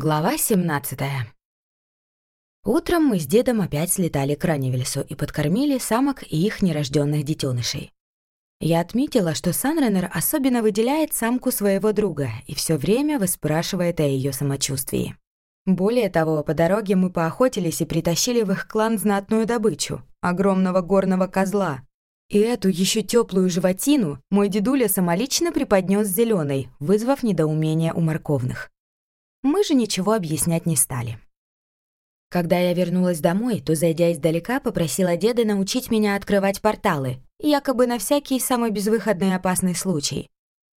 Глава 17 Утром мы с дедом опять слетали к Раневельсу и подкормили самок и их нерожденных детенышей. Я отметила, что Санренер особенно выделяет самку своего друга и все время выспрашивает о ее самочувствии. Более того, по дороге мы поохотились и притащили в их клан знатную добычу — огромного горного козла. И эту еще теплую животину мой дедуля самолично преподнес зеленой, вызвав недоумение у морковных. Мы же ничего объяснять не стали. Когда я вернулась домой, то, зайдя издалека, попросила деда научить меня открывать порталы, якобы на всякий самый безвыходный опасный случай.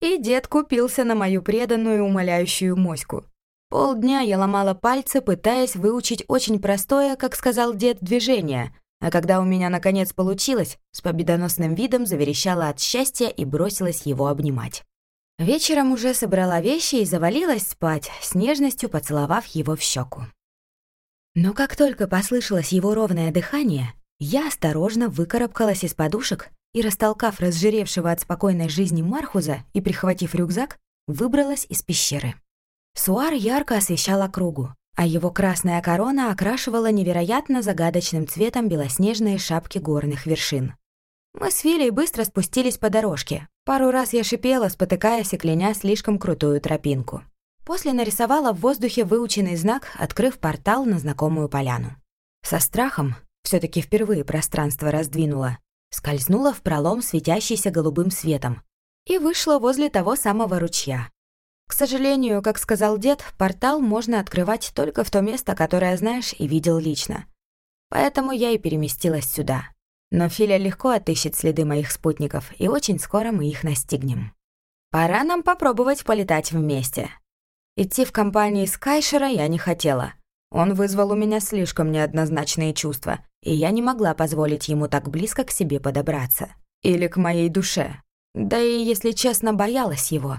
И дед купился на мою преданную умоляющую моську. Полдня я ломала пальцы, пытаясь выучить очень простое, как сказал дед, движение, а когда у меня наконец получилось, с победоносным видом заверещала от счастья и бросилась его обнимать. Вечером уже собрала вещи и завалилась спать, с нежностью поцеловав его в щеку. Но как только послышалось его ровное дыхание, я осторожно выкарабкалась из подушек и, растолкав разжиревшего от спокойной жизни Мархуза и прихватив рюкзак, выбралась из пещеры. Суар ярко освещал округу, а его красная корона окрашивала невероятно загадочным цветом белоснежные шапки горных вершин. Мы с Вилей быстро спустились по дорожке. Пару раз я шипела, спотыкаясь и кляня слишком крутую тропинку. После нарисовала в воздухе выученный знак, открыв портал на знакомую поляну. Со страхом, все таки впервые пространство раздвинула, скользнула в пролом, светящийся голубым светом, и вышла возле того самого ручья. К сожалению, как сказал дед, портал можно открывать только в то место, которое знаешь и видел лично. Поэтому я и переместилась сюда. Но Филя легко отыщет следы моих спутников, и очень скоро мы их настигнем. Пора нам попробовать полетать вместе. Идти в компании Скайшера я не хотела. Он вызвал у меня слишком неоднозначные чувства, и я не могла позволить ему так близко к себе подобраться. Или к моей душе. Да и, если честно, боялась его.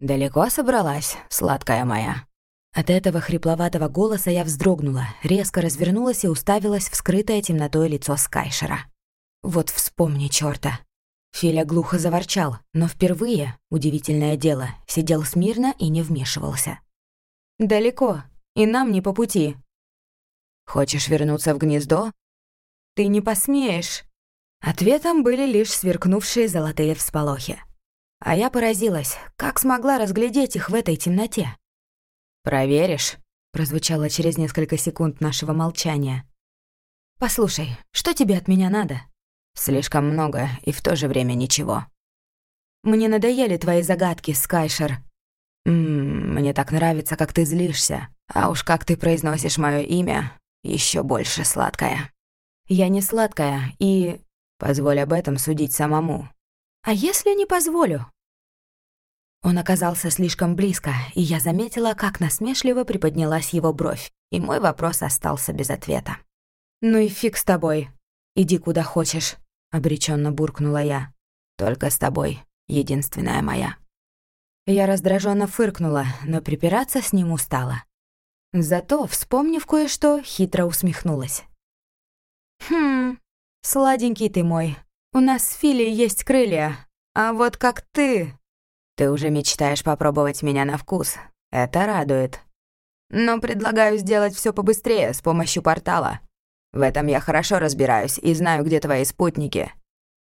«Далеко собралась, сладкая моя?» От этого хрипловатого голоса я вздрогнула, резко развернулась и уставилась в скрытое темнотой лицо Скайшера. Вот вспомни, чёрта. Филя глухо заворчал, но впервые, удивительное дело, сидел смирно и не вмешивался. «Далеко, и нам не по пути». «Хочешь вернуться в гнездо?» «Ты не посмеешь». Ответом были лишь сверкнувшие золотые всполохи. А я поразилась, как смогла разглядеть их в этой темноте. «Проверишь?» — прозвучало через несколько секунд нашего молчания. «Послушай, что тебе от меня надо?» «Слишком много и в то же время ничего». «Мне надоели твои загадки, Скайшер». «Ммм, мне так нравится, как ты злишься. А уж как ты произносишь мое имя, еще больше сладкая». «Я не сладкая и...» «Позволь об этом судить самому». «А если не позволю?» Он оказался слишком близко, и я заметила, как насмешливо приподнялась его бровь, и мой вопрос остался без ответа. «Ну и фиг с тобой. Иди куда хочешь», — обреченно буркнула я. «Только с тобой, единственная моя». Я раздраженно фыркнула, но припираться с ним устала. Зато, вспомнив кое-что, хитро усмехнулась. «Хм, сладенький ты мой. У нас с Фили есть крылья, а вот как ты, ты уже мечтаешь попробовать меня на вкус. Это радует. Но предлагаю сделать все побыстрее с помощью портала. В этом я хорошо разбираюсь и знаю, где твои спутники.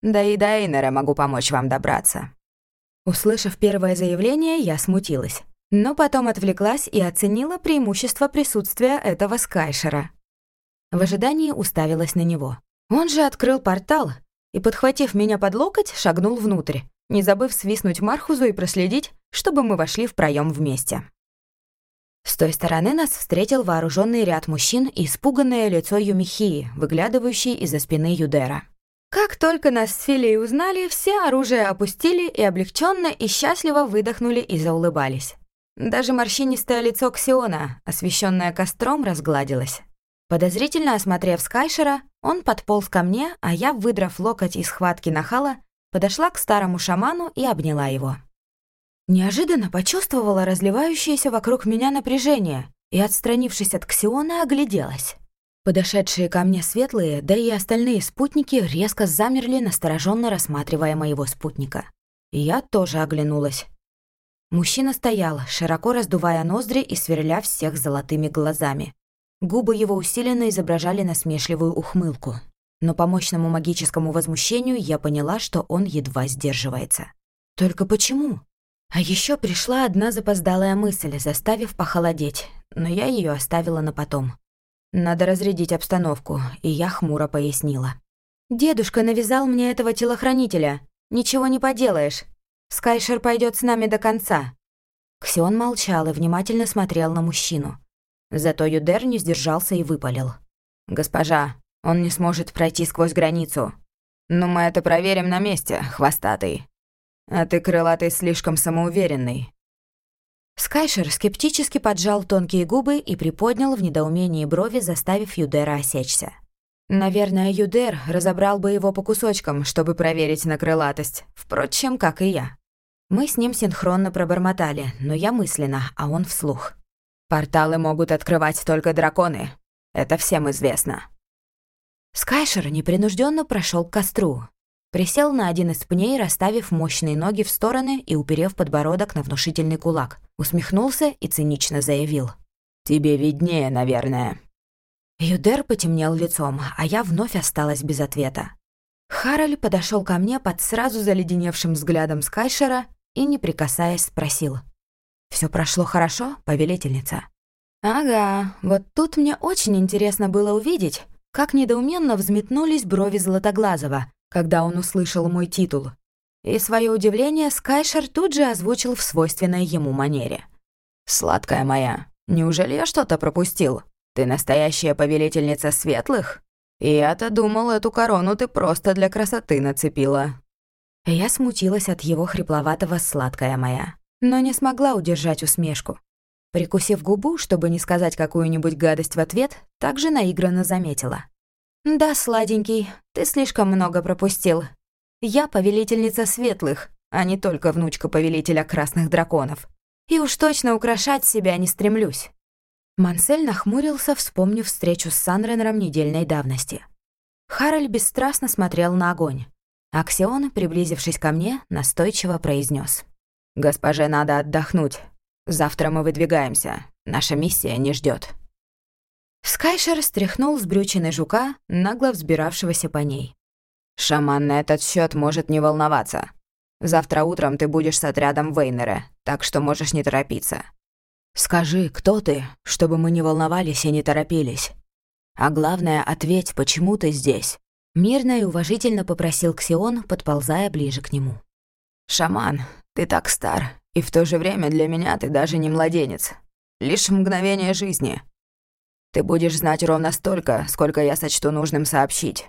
Да и до Эйнера могу помочь вам добраться». Услышав первое заявление, я смутилась. Но потом отвлеклась и оценила преимущество присутствия этого Скайшера. В ожидании уставилась на него. Он же открыл портал и, подхватив меня под локоть, шагнул внутрь, не забыв свистнуть Мархузу и проследить, чтобы мы вошли в проем вместе. С той стороны нас встретил вооруженный ряд мужчин и испуганное лицо Юмихии, выглядывающей из-за спины Юдера. Как только нас с Филией узнали, все оружие опустили и облегченно и счастливо выдохнули и заулыбались. Даже морщинистое лицо Ксиона, освещенное костром, разгладилось. Подозрительно осмотрев Скайшера, он подполз ко мне, а я, выдрав локоть из схватки нахала, подошла к старому шаману и обняла его. Неожиданно почувствовала разливающееся вокруг меня напряжение и, отстранившись от Ксиона, огляделась. Подошедшие ко мне светлые, да и остальные спутники резко замерли, настороженно рассматривая моего спутника. Я тоже оглянулась. Мужчина стоял, широко раздувая ноздри и сверля всех золотыми глазами. Губы его усиленно изображали насмешливую ухмылку. Но по мощному магическому возмущению я поняла, что он едва сдерживается. Только почему? А еще пришла одна запоздалая мысль, заставив похолодеть, но я ее оставила на потом. Надо разрядить обстановку, и я хмуро пояснила. «Дедушка навязал мне этого телохранителя. Ничего не поделаешь. Скайшер пойдет с нами до конца». Ксион молчал и внимательно смотрел на мужчину. Зато Юдер не сдержался и выпалил. «Госпожа, он не сможет пройти сквозь границу. Но мы это проверим на месте, хвостатый. А ты, крылатый, слишком самоуверенный. Скайшер скептически поджал тонкие губы и приподнял в недоумении брови, заставив Юдера осечься. Наверное, Юдер разобрал бы его по кусочкам, чтобы проверить на крылатость. Впрочем, как и я. Мы с ним синхронно пробормотали, но я мысленно, а он вслух. «Порталы могут открывать только драконы. Это всем известно». Скайшер непринужденно прошел к костру, Присел на один из пней, расставив мощные ноги в стороны и уперев подбородок на внушительный кулак. Усмехнулся и цинично заявил. «Тебе виднее, наверное». Юдер потемнел лицом, а я вновь осталась без ответа. Хараль подошел ко мне под сразу заледеневшим взглядом Скайшера и, не прикасаясь, спросил. «Все прошло хорошо, повелительница?» «Ага, вот тут мне очень интересно было увидеть, как недоуменно взметнулись брови Златоглазого, когда он услышал мой титул. И свое удивление Скайшер тут же озвучил в свойственной ему манере. «Сладкая моя, неужели я что-то пропустил? Ты настоящая повелительница светлых? Я-то думал, эту корону ты просто для красоты нацепила». Я смутилась от его хрипловатого «сладкая моя», но не смогла удержать усмешку. Прикусив губу, чтобы не сказать какую-нибудь гадость в ответ, также наигранно заметила. «Да, сладенький, ты слишком много пропустил. Я повелительница светлых, а не только внучка повелителя красных драконов. И уж точно украшать себя не стремлюсь». Мансель нахмурился, вспомнив встречу с Санренером недельной давности. Хараль бесстрастно смотрел на огонь. Аксион, приблизившись ко мне, настойчиво произнес: «Госпоже надо отдохнуть. Завтра мы выдвигаемся. Наша миссия не ждет. Скайшер стряхнул с брючины жука, нагло взбиравшегося по ней. «Шаман на этот счет может не волноваться. Завтра утром ты будешь с отрядом Вейнера, так что можешь не торопиться. Скажи, кто ты, чтобы мы не волновались и не торопились. А главное, ответь, почему ты здесь?» Мирно и уважительно попросил Ксион, подползая ближе к нему. «Шаман, ты так стар, и в то же время для меня ты даже не младенец. Лишь мгновение жизни. Ты будешь знать ровно столько, сколько я сочту нужным сообщить.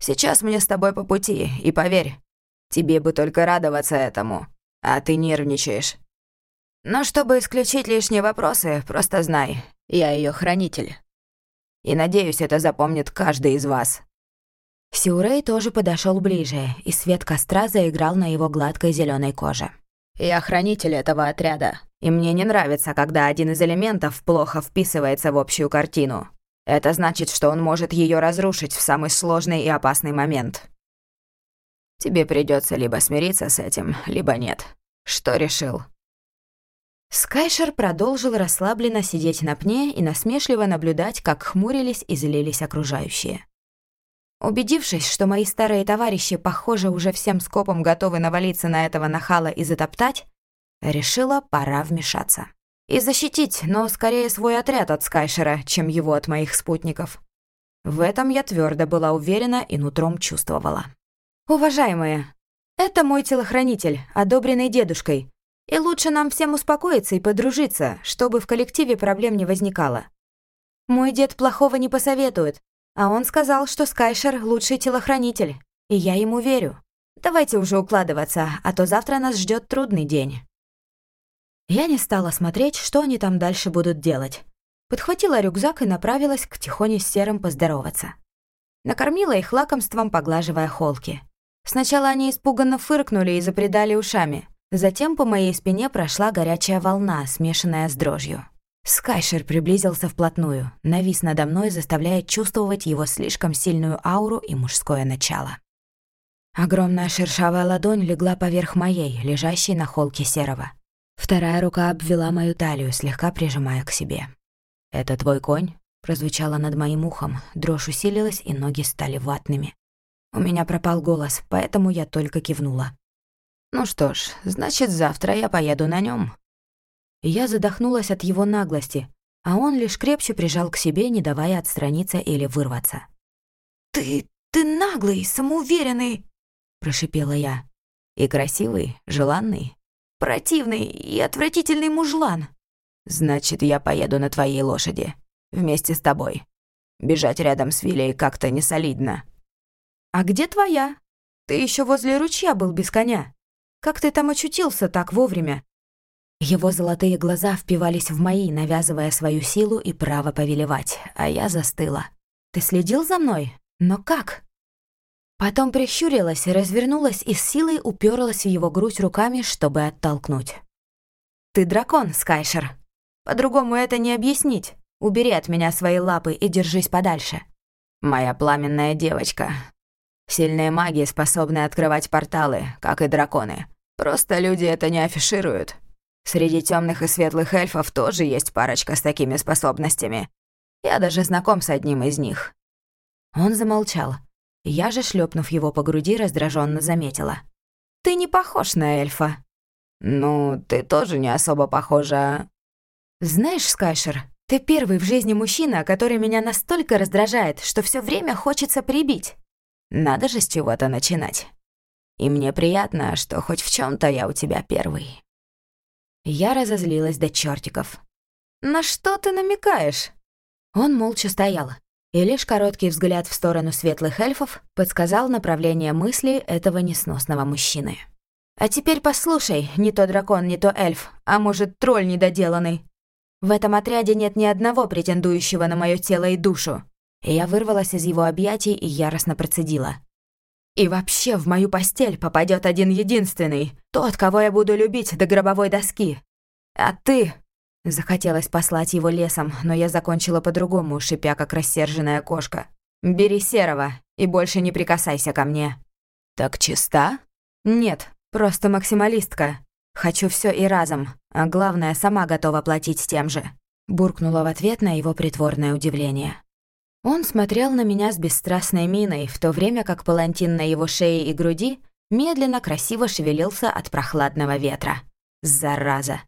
Сейчас мне с тобой по пути, и поверь, тебе бы только радоваться этому, а ты нервничаешь. Но чтобы исключить лишние вопросы, просто знай, я ее хранитель. И надеюсь, это запомнит каждый из вас». Сиурей тоже подошел ближе, и свет костра заиграл на его гладкой зеленой коже. «Я хранитель этого отряда. И мне не нравится, когда один из элементов плохо вписывается в общую картину. Это значит, что он может ее разрушить в самый сложный и опасный момент. Тебе придется либо смириться с этим, либо нет. Что решил?» Скайшер продолжил расслабленно сидеть на пне и насмешливо наблюдать, как хмурились и злились окружающие. Убедившись, что мои старые товарищи, похоже, уже всем скопом готовы навалиться на этого нахала и затоптать, Решила, пора вмешаться. И защитить, но скорее свой отряд от Скайшера, чем его от моих спутников. В этом я твердо была уверена и нутром чувствовала. «Уважаемые, это мой телохранитель, одобренный дедушкой. И лучше нам всем успокоиться и подружиться, чтобы в коллективе проблем не возникало. Мой дед плохого не посоветует, а он сказал, что Скайшер — лучший телохранитель, и я ему верю. Давайте уже укладываться, а то завтра нас ждет трудный день». Я не стала смотреть, что они там дальше будут делать. Подхватила рюкзак и направилась к Тихоне с Серым поздороваться. Накормила их лакомством, поглаживая холки. Сначала они испуганно фыркнули и запредали ушами. Затем по моей спине прошла горячая волна, смешанная с дрожью. Скайшер приблизился вплотную, навис надо мной, заставляя чувствовать его слишком сильную ауру и мужское начало. Огромная шершавая ладонь легла поверх моей, лежащей на холке серого. Вторая рука обвела мою талию, слегка прижимая к себе. «Это твой конь?» — прозвучало над моим ухом. Дрожь усилилась, и ноги стали ватными. У меня пропал голос, поэтому я только кивнула. «Ну что ж, значит, завтра я поеду на нем. Я задохнулась от его наглости, а он лишь крепче прижал к себе, не давая отстраниться или вырваться. «Ты... ты наглый, самоуверенный!» — прошипела я. «И красивый, желанный, противный и отвратительный мужлан». «Значит, я поеду на твоей лошади. Вместе с тобой. Бежать рядом с Вилей как-то не солидно». «А где твоя? Ты еще возле ручья был без коня. Как ты там очутился так вовремя?» Его золотые глаза впивались в мои, навязывая свою силу и право повелевать, а я застыла. «Ты следил за мной? Но как?» Потом прищурилась, развернулась и с силой уперлась в его грудь руками, чтобы оттолкнуть. «Ты дракон, Скайшер. По-другому это не объяснить. Убери от меня свои лапы и держись подальше. Моя пламенная девочка. Сильные маги способны открывать порталы, как и драконы. Просто люди это не афишируют. Среди темных и светлых эльфов тоже есть парочка с такими способностями. Я даже знаком с одним из них». Он замолчал. Я же, шлепнув его по груди, раздраженно заметила. «Ты не похож на эльфа». «Ну, ты тоже не особо похожа...» «Знаешь, Скайшер, ты первый в жизни мужчина, который меня настолько раздражает, что все время хочется прибить. Надо же с чего-то начинать. И мне приятно, что хоть в чем то я у тебя первый». Я разозлилась до чертиков. «На что ты намекаешь?» Он молча стоял, и лишь короткий взгляд в сторону светлых эльфов подсказал направление мысли этого несносного мужчины. «А теперь послушай, не то дракон, не то эльф, а может, тролль недоделанный. В этом отряде нет ни одного претендующего на мое тело и душу». Я вырвалась из его объятий и яростно процедила. И вообще в мою постель попадет один единственный, тот, кого я буду любить до гробовой доски. А ты...» Захотелось послать его лесом, но я закончила по-другому, шипя, как рассерженная кошка. «Бери серого и больше не прикасайся ко мне». «Так чиста?» «Нет, просто максималистка. Хочу все и разом, а главное, сама готова платить тем же». Буркнула в ответ на его притворное удивление. Он смотрел на меня с бесстрастной миной, в то время как палантин на его шее и груди медленно красиво шевелился от прохладного ветра. Зараза.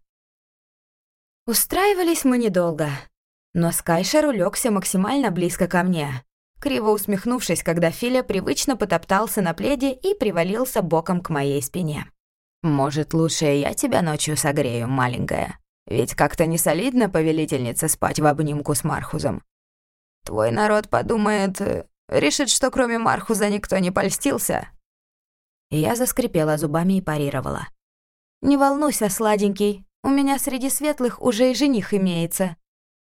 Устраивались мы недолго, но Скайшер улегся максимально близко ко мне, криво усмехнувшись, когда Филя привычно потоптался на пледе и привалился боком к моей спине. «Может, лучше я тебя ночью согрею, маленькая? Ведь как-то не солидно повелительница спать в обнимку с Мархузом. Твой народ подумает, э, решит, что кроме Мархуза никто не польстился». Я заскрипела зубами и парировала. «Не волнуйся, сладенький, у меня среди светлых уже и жених имеется.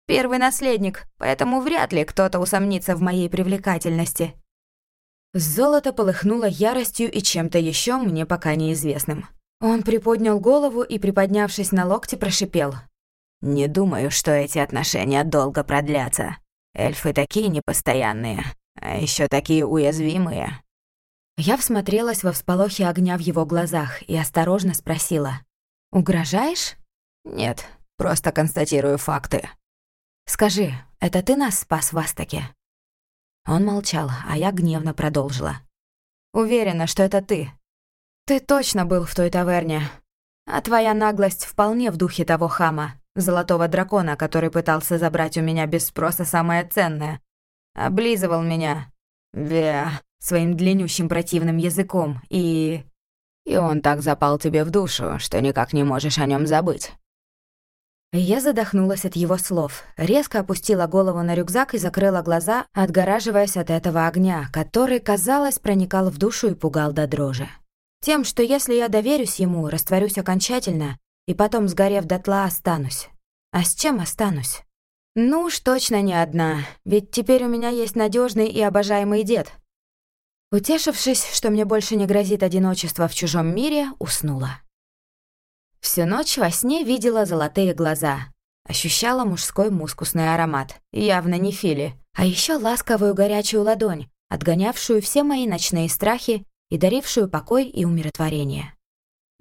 Первый наследник, поэтому вряд ли кто-то усомнится в моей привлекательности». Золото полыхнуло яростью и чем-то еще мне пока неизвестным. Он приподнял голову и, приподнявшись на локте, прошипел. «Не думаю, что эти отношения долго продлятся. Эльфы такие непостоянные, а еще такие уязвимые». Я всмотрелась во всполохи огня в его глазах и осторожно спросила. «Угрожаешь?» «Нет, просто констатирую факты». «Скажи, это ты нас спас в Астаке?» Он молчал, а я гневно продолжила. «Уверена, что это ты. Ты точно был в той таверне. А твоя наглость вполне в духе того хама золотого дракона, который пытался забрать у меня без спроса самое ценное. Облизывал меня. Ве, своим длиннющим противным языком. И... И он так запал тебе в душу, что никак не можешь о нем забыть. Я задохнулась от его слов, резко опустила голову на рюкзак и закрыла глаза, отгораживаясь от этого огня, который, казалось, проникал в душу и пугал до дрожи. Тем, что если я доверюсь ему, растворюсь окончательно, и потом, сгорев дотла, останусь. А с чем останусь? Ну уж точно не одна, ведь теперь у меня есть надежный и обожаемый дед. Утешившись, что мне больше не грозит одиночество в чужом мире, уснула. Всю ночь во сне видела золотые глаза, ощущала мужской мускусный аромат, явно не Фили, а еще ласковую горячую ладонь, отгонявшую все мои ночные страхи и дарившую покой и умиротворение.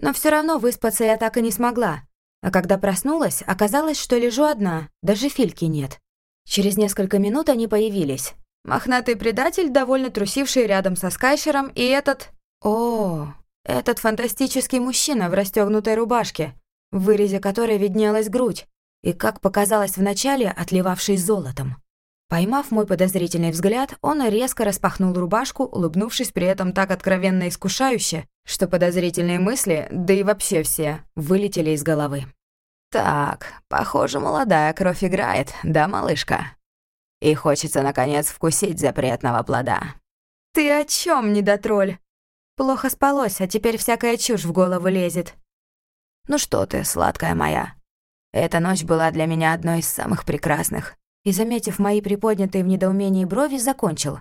Но все равно выспаться я так и не смогла. А когда проснулась, оказалось, что лежу одна, даже Фильки нет. Через несколько минут они появились. Мохнатый предатель, довольно трусивший рядом со Скайшером, и этот... О, этот фантастический мужчина в расстегнутой рубашке, в вырезе которой виднелась грудь, и, как показалось вначале, отливавший золотом. Поймав мой подозрительный взгляд, он резко распахнул рубашку, улыбнувшись при этом так откровенно искушающе, что подозрительные мысли, да и вообще все, вылетели из головы. «Так, похоже, молодая кровь играет, да, малышка? И хочется, наконец, вкусить запретного плода». «Ты о чем, недотролль? Плохо спалось, а теперь всякая чушь в голову лезет». «Ну что ты, сладкая моя, эта ночь была для меня одной из самых прекрасных и, заметив мои приподнятые в недоумении брови, закончил.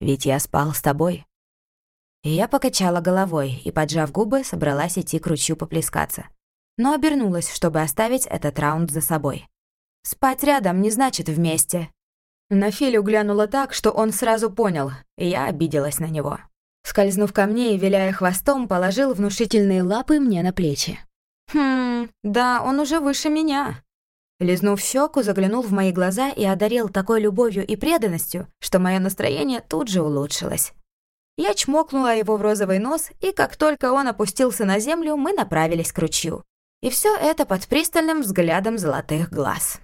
«Ведь я спал с тобой». И я покачала головой и, поджав губы, собралась идти к ручью поплескаться. Но обернулась, чтобы оставить этот раунд за собой. «Спать рядом не значит вместе». На Филю глянула так, что он сразу понял, и я обиделась на него. Скользнув ко мне и виляя хвостом, положил внушительные лапы мне на плечи. «Хм, да, он уже выше меня. Лизнув щеку, заглянул в мои глаза и одарил такой любовью и преданностью, что мое настроение тут же улучшилось. Я чмокнула его в розовый нос, и как только он опустился на землю, мы направились к ручью. И все это под пристальным взглядом золотых глаз.